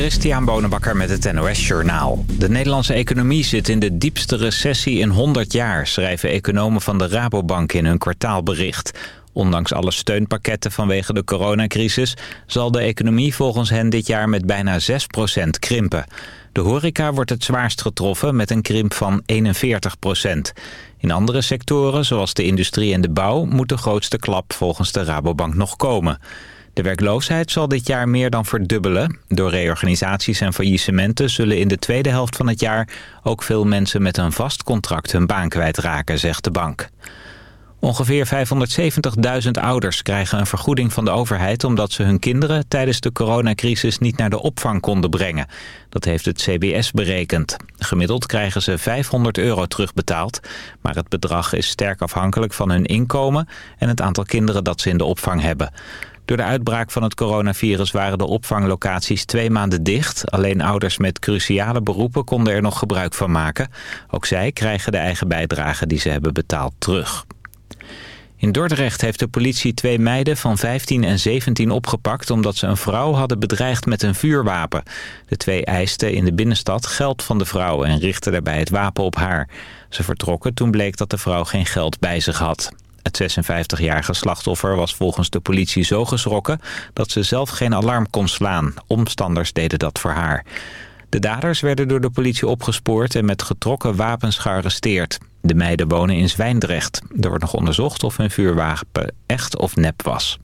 Christian Bonenbakker met het NOS Journaal. De Nederlandse economie zit in de diepste recessie in 100 jaar... schrijven economen van de Rabobank in hun kwartaalbericht. Ondanks alle steunpakketten vanwege de coronacrisis... zal de economie volgens hen dit jaar met bijna 6% krimpen. De horeca wordt het zwaarst getroffen met een krimp van 41% In andere sectoren, zoals de industrie en de bouw... moet de grootste klap volgens de Rabobank nog komen... De werkloosheid zal dit jaar meer dan verdubbelen. Door reorganisaties en faillissementen zullen in de tweede helft van het jaar... ook veel mensen met een vast contract hun baan kwijtraken, zegt de bank. Ongeveer 570.000 ouders krijgen een vergoeding van de overheid... omdat ze hun kinderen tijdens de coronacrisis niet naar de opvang konden brengen. Dat heeft het CBS berekend. Gemiddeld krijgen ze 500 euro terugbetaald. Maar het bedrag is sterk afhankelijk van hun inkomen... en het aantal kinderen dat ze in de opvang hebben. Door de uitbraak van het coronavirus waren de opvanglocaties twee maanden dicht. Alleen ouders met cruciale beroepen konden er nog gebruik van maken. Ook zij krijgen de eigen bijdrage die ze hebben betaald terug. In Dordrecht heeft de politie twee meiden van 15 en 17 opgepakt... omdat ze een vrouw hadden bedreigd met een vuurwapen. De twee eisten in de binnenstad geld van de vrouw... en richtten daarbij het wapen op haar. Ze vertrokken toen bleek dat de vrouw geen geld bij zich had. Het 56-jarige slachtoffer was volgens de politie zo geschrokken dat ze zelf geen alarm kon slaan. Omstanders deden dat voor haar. De daders werden door de politie opgespoord en met getrokken wapens gearresteerd. De meiden wonen in Zwijndrecht. Er wordt nog onderzocht of hun vuurwapen echt of nep was.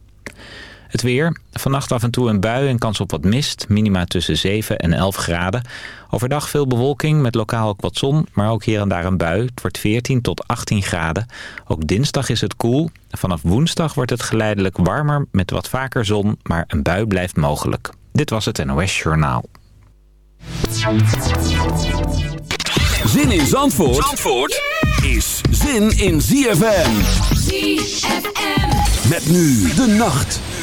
Het weer. Vannacht af en toe een bui en kans op wat mist. Minima tussen 7 en 11 graden. Overdag veel bewolking met lokaal ook wat zon. Maar ook hier en daar een bui. Het wordt 14 tot 18 graden. Ook dinsdag is het koel. Vanaf woensdag wordt het geleidelijk warmer met wat vaker zon. Maar een bui blijft mogelijk. Dit was het NOS Journaal. Zin in Zandvoort, Zandvoort is zin in ZFM. ZFM. Met nu de nacht.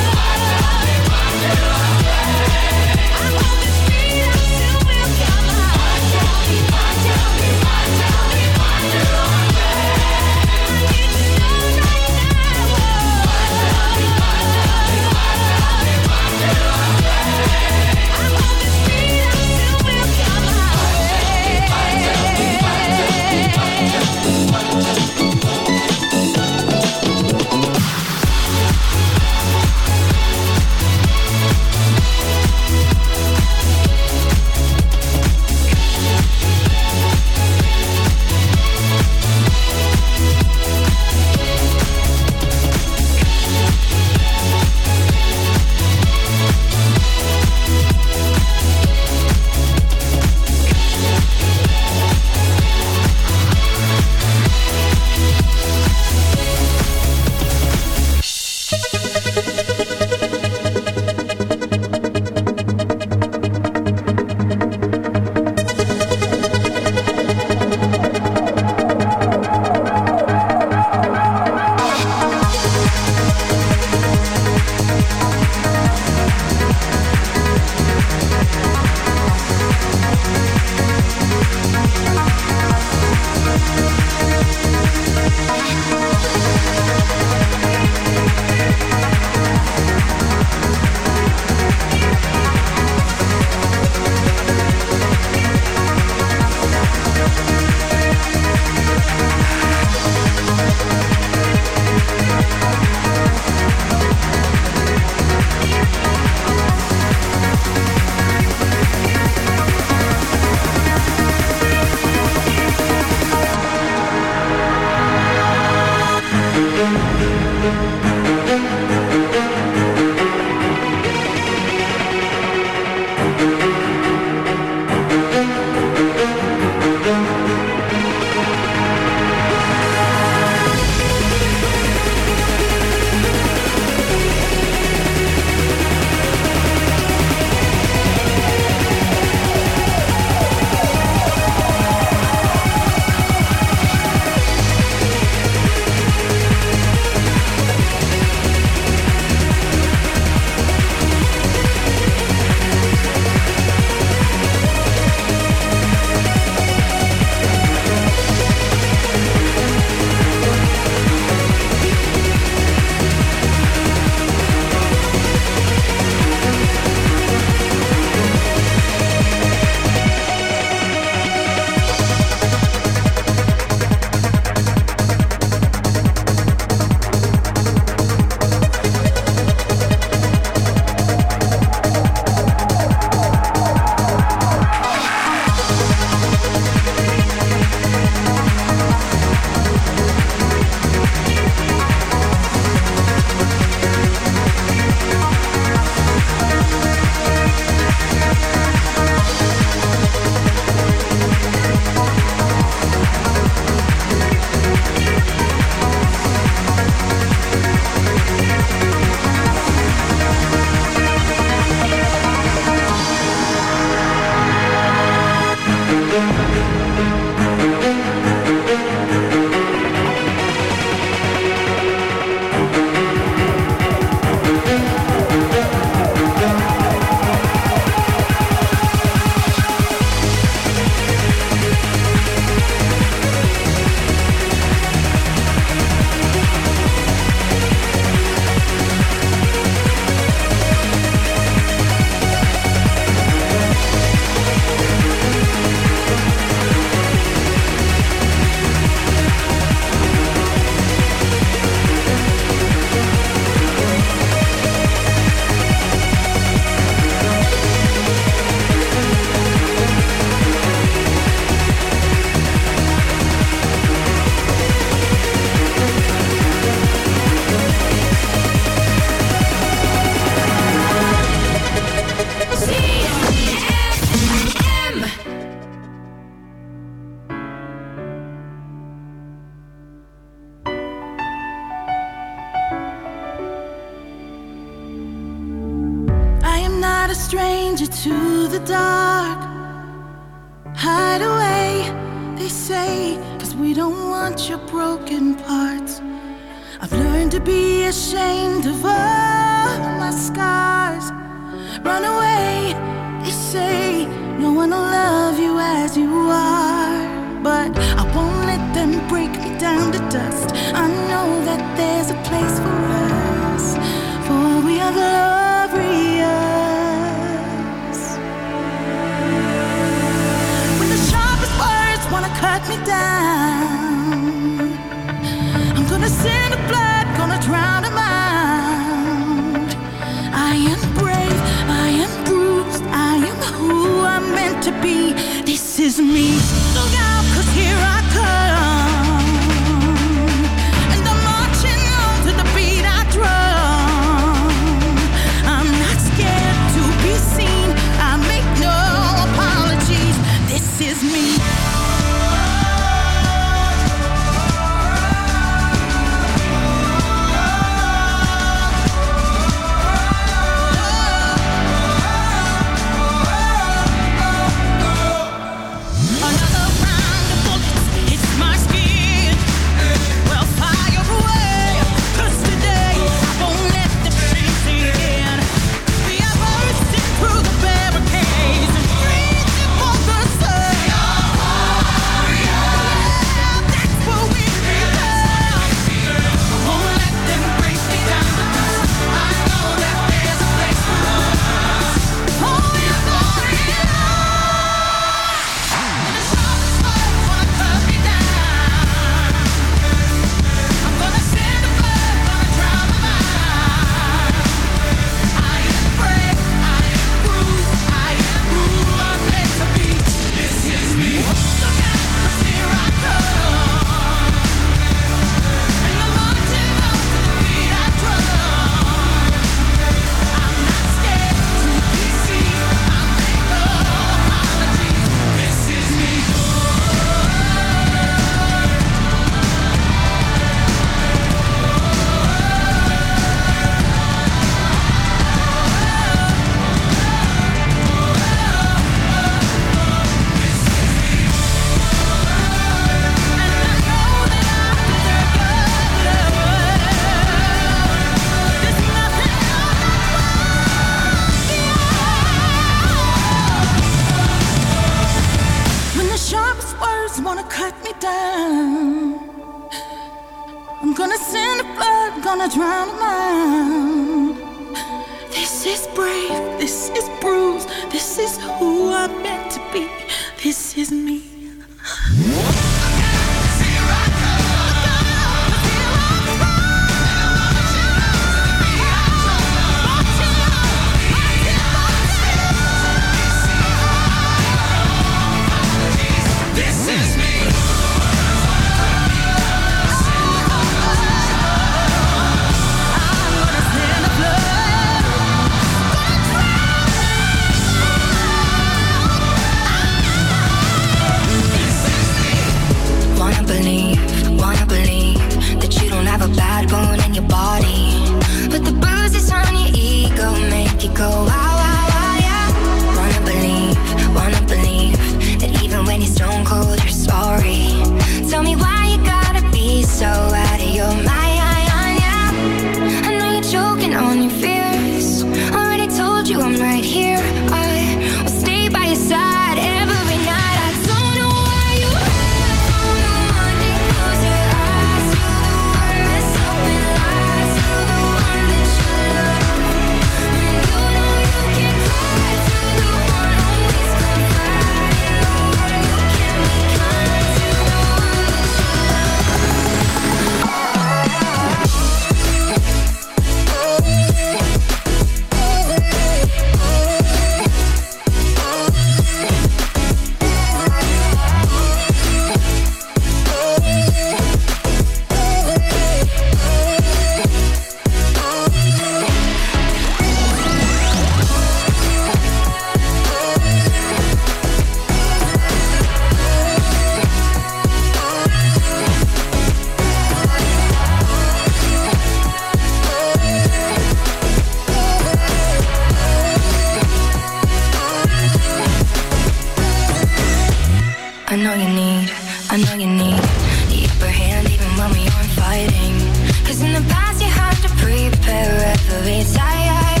Cause in the past you had to prepare every time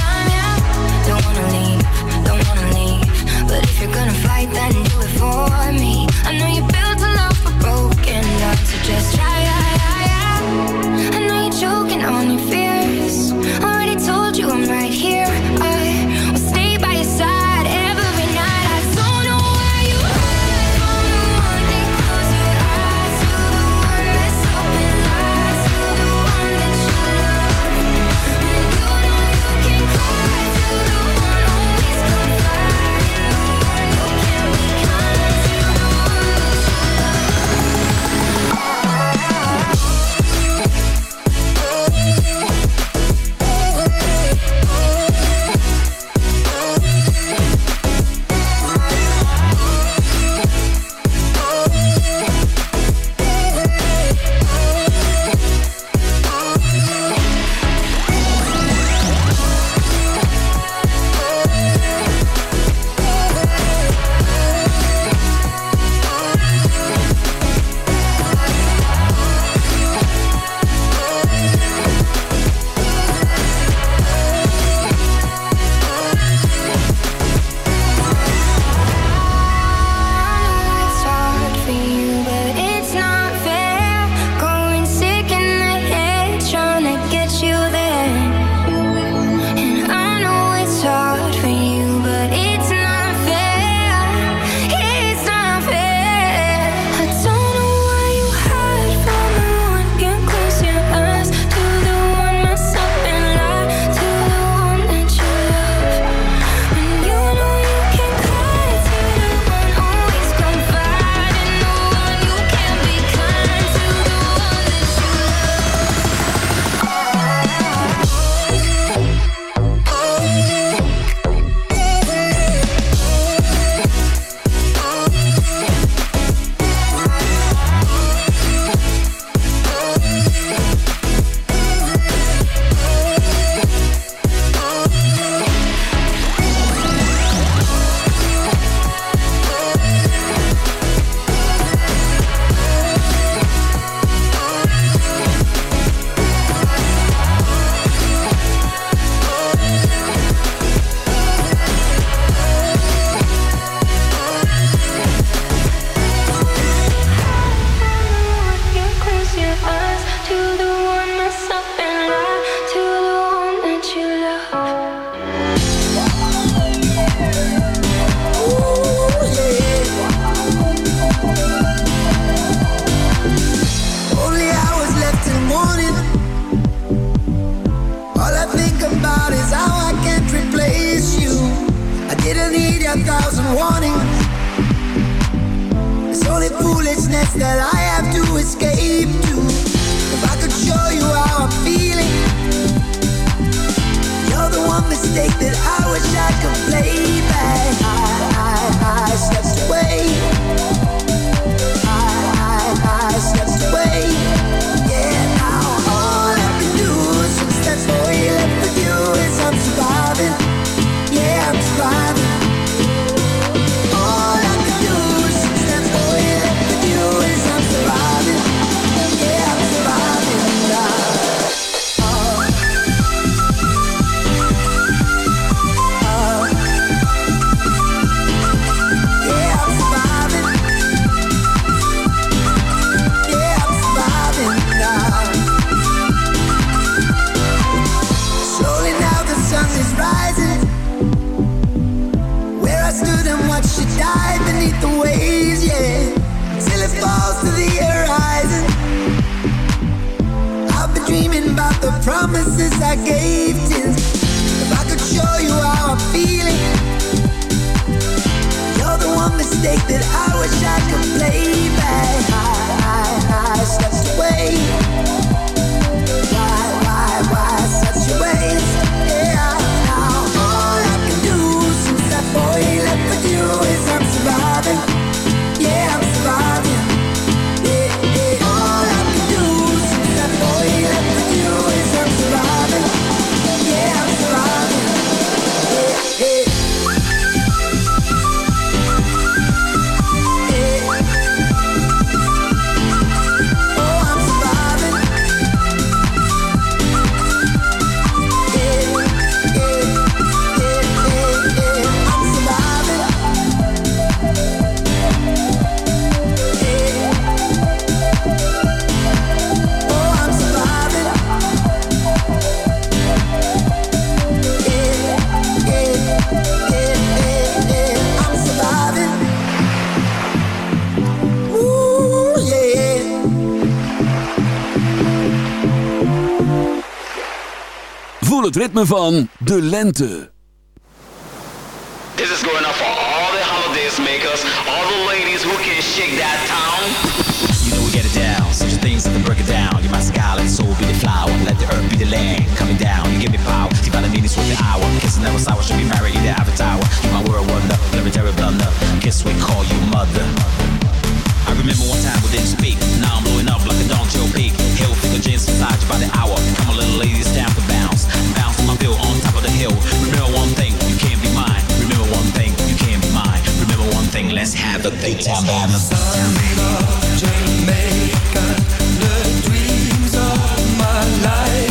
Don't wanna leave, don't wanna leave. But if you're gonna fight then do it for me. I know you built a love for broken hearts So just try, I, I, I. I know you're choking on your feet ritme van de lente. This is going up for all the holidays makers, all the ladies who can shake that town. You know we get it down, such things that can break it down. You my sky, let the soul be the flower, let the earth be the land. Coming down, you give me power, divine meanings with the hour. Kissing never sour, should be married in the avatar. You my world wonder, legendary blunder. Kiss we call you mother. I remember one time we didn't speak. Now I'm blowing up like a Don Joe peak. Hill figure jeans massage by the hour. Come on, little it's time to bounce. Bounce on my bill on top of the hill. Remember one thing, you can't be mine. Remember one thing, you can't be mine. Remember one thing, let's have a big time baby. Everybody,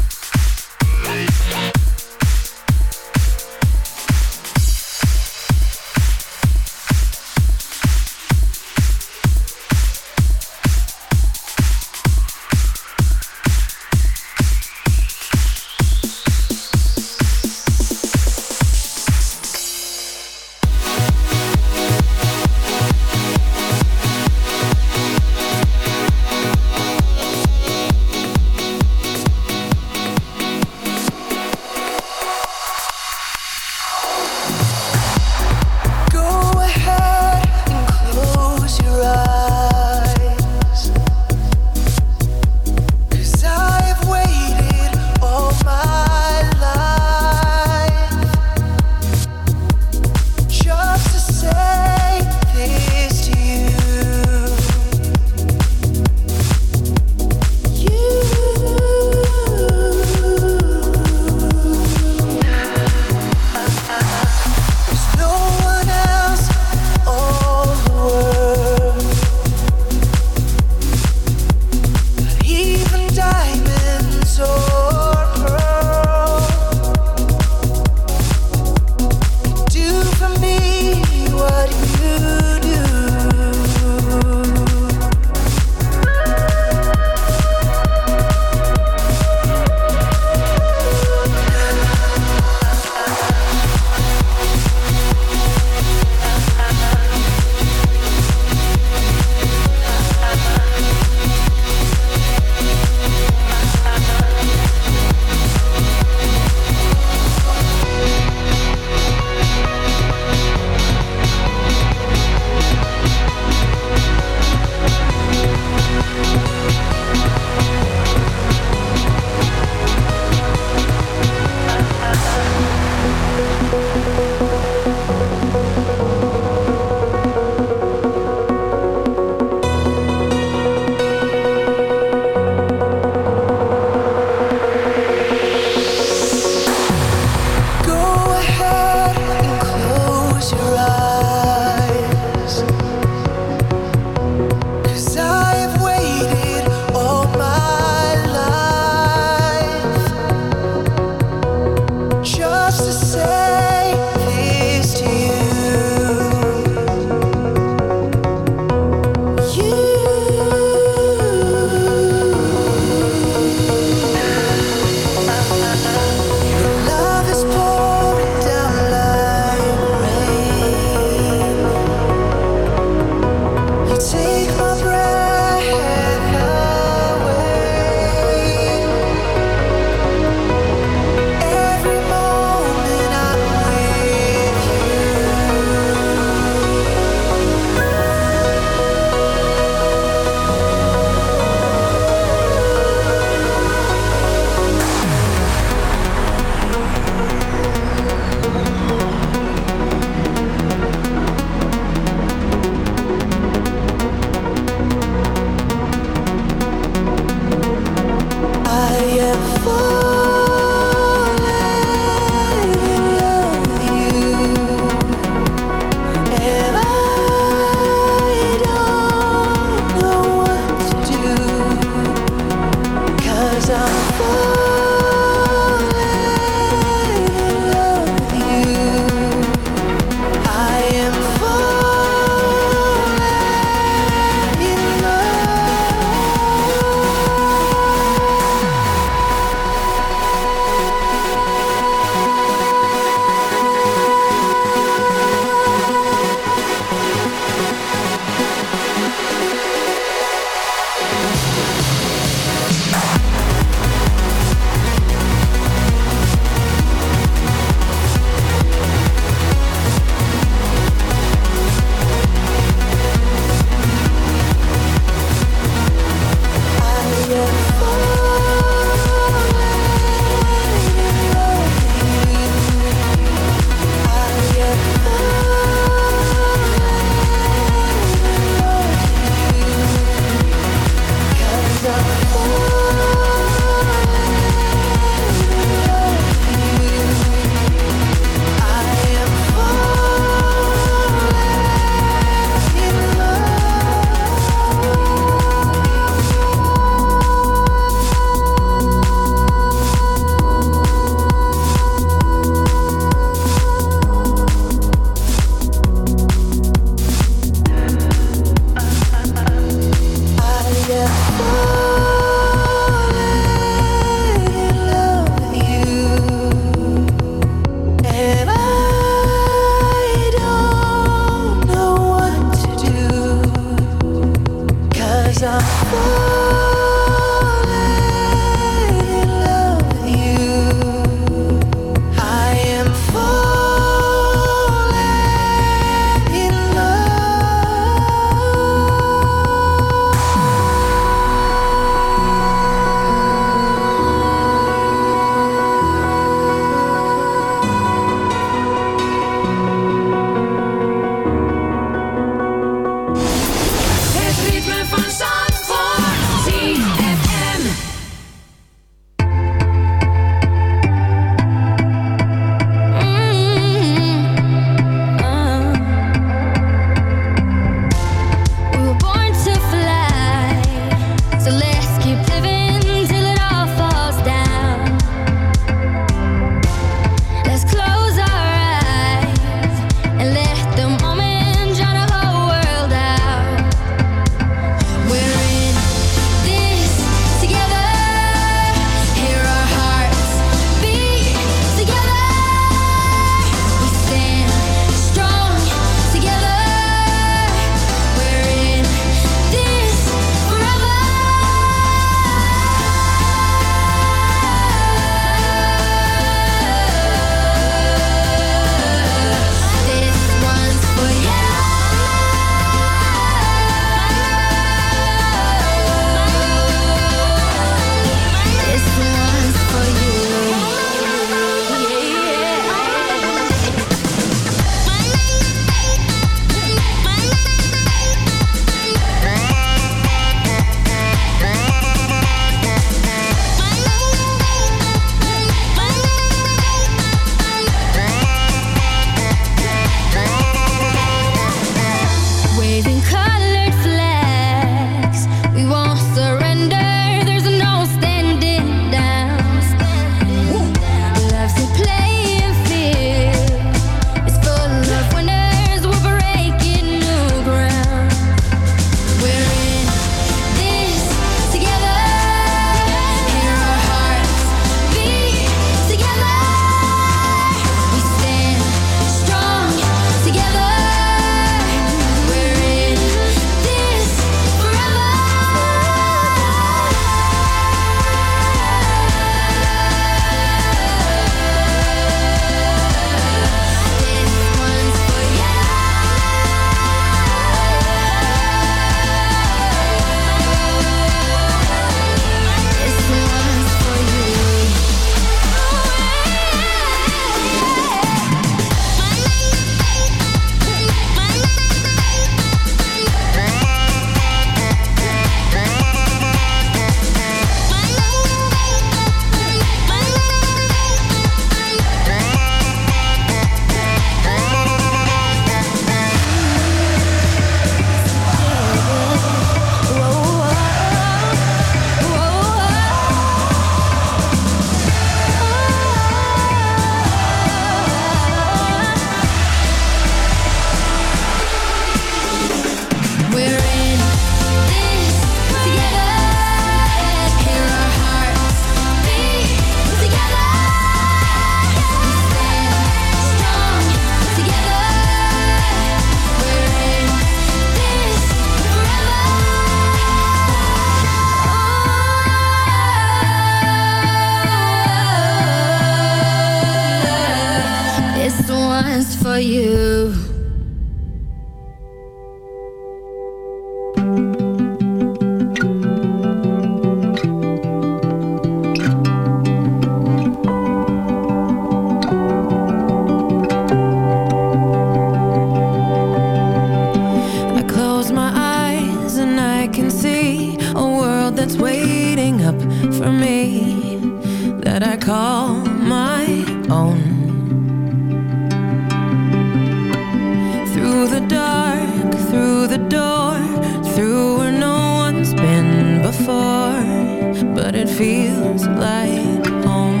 feels like home.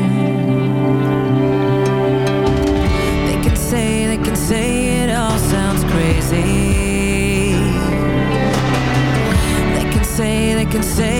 They can say, they can say it all sounds crazy. They can say, they can say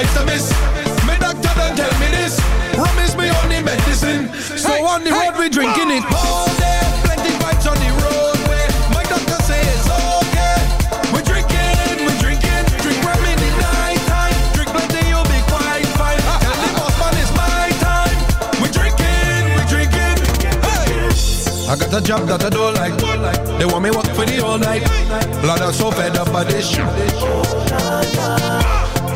twice a miss. My doctor done tell me this. Rum is my only medicine. So hey, on the hey, road we drinking it all day. Plenty bites on the roadway. My doctor say it's okay. We drinking, we drinking. Drink rum in the night time. Drink plenty, you'll be quite fine. Tell the boss man it's my time. We drinking, we drinking. Hey. I got a job that I don't like. They want me work for the all night. Blood, I'm so fed up by this shit.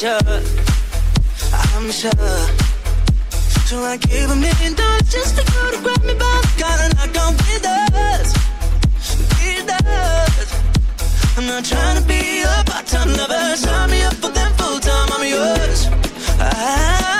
sure, I'm sure. So I gave a million dollars just to go to grab me by the collar and I go with us, with us. I'm not trying to be a part-time lover, sign me up for them full-time. I'm yours. I